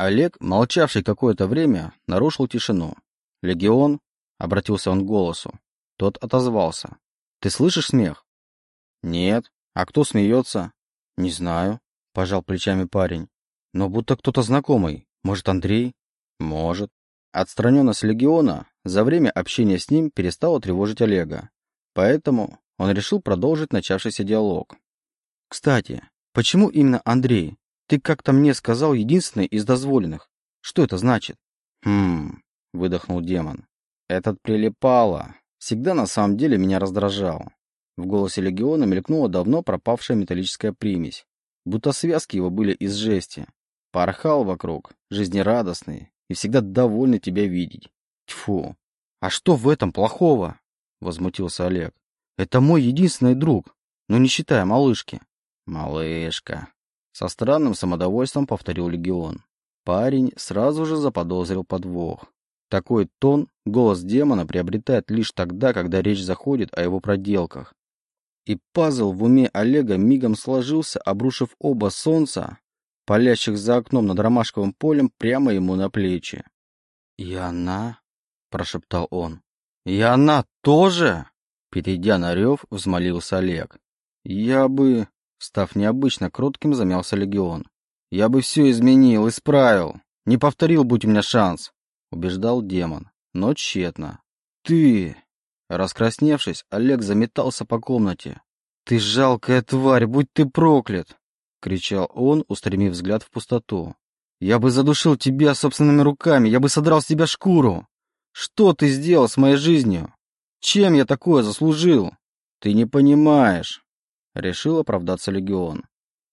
Олег, молчавший какое-то время, нарушил тишину. «Легион?» — обратился он к голосу. Тот отозвался. «Ты слышишь смех?» «Нет. А кто смеется?» «Не знаю», — пожал плечами парень. «Но будто кто-то знакомый. Может, Андрей?» «Может». Отстраненность Легиона за время общения с ним перестала тревожить Олега. Поэтому он решил продолжить начавшийся диалог. «Кстати, почему именно Андрей? Ты как-то мне сказал единственный из дозволенных. Что это значит?» «Хм...» — выдохнул демон. «Этот прилипало. Всегда на самом деле меня раздражал». В голосе Легиона мелькнула давно пропавшая металлическая примесь. Будто связки его были из жести. Порхал вокруг, жизнерадостный, и всегда довольны тебя видеть. Тьфу. А что в этом плохого? Возмутился Олег. Это мой единственный друг, ну не считая малышки. Малышка. Со странным самодовольством повторил Легион. Парень сразу же заподозрил подвох. Такой тон голос демона приобретает лишь тогда, когда речь заходит о его проделках. И пазл в уме Олега мигом сложился, обрушив оба солнца палящих за окном над ромашковым полем прямо ему на плечи. «И она?» — прошептал он. «И она тоже?» Перейдя на рев, взмолился Олег. «Я бы...» Став необычно кротким, замялся Легион. «Я бы все изменил, исправил. Не повторил, будь у меня шанс», — убеждал демон. Но тщетно. «Ты...» Раскрасневшись, Олег заметался по комнате. «Ты жалкая тварь, будь ты проклят! — кричал он, устремив взгляд в пустоту. «Я бы задушил тебя собственными руками, я бы содрал с тебя шкуру! Что ты сделал с моей жизнью? Чем я такое заслужил? Ты не понимаешь!» — решил оправдаться Легион.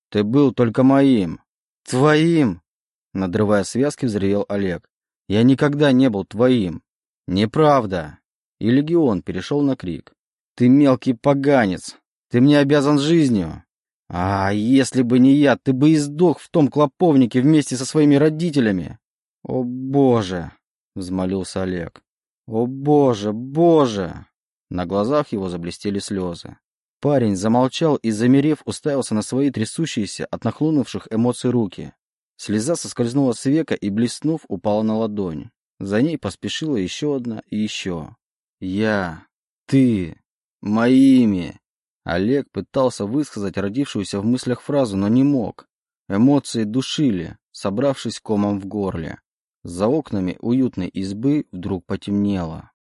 «Ты был только моим!» «Твоим!» — надрывая связки, взревел Олег. «Я никогда не был твоим!» «Неправда!» И Легион перешел на крик. «Ты мелкий поганец! Ты мне обязан жизнью!» А если бы не я, ты бы и сдох в том клоповнике вместе со своими родителями. О боже, взмолился Олег. О боже, боже. На глазах его заблестели слезы. Парень замолчал и, замерев, уставился на свои трясущиеся от нахлынувших эмоций руки. Слеза соскользнула с века и, блеснув, упала на ладонь. За ней поспешила еще одна и еще. «Я, ты, моими, Олег пытался высказать родившуюся в мыслях фразу, но не мог. Эмоции душили, собравшись комом в горле. За окнами уютной избы вдруг потемнело.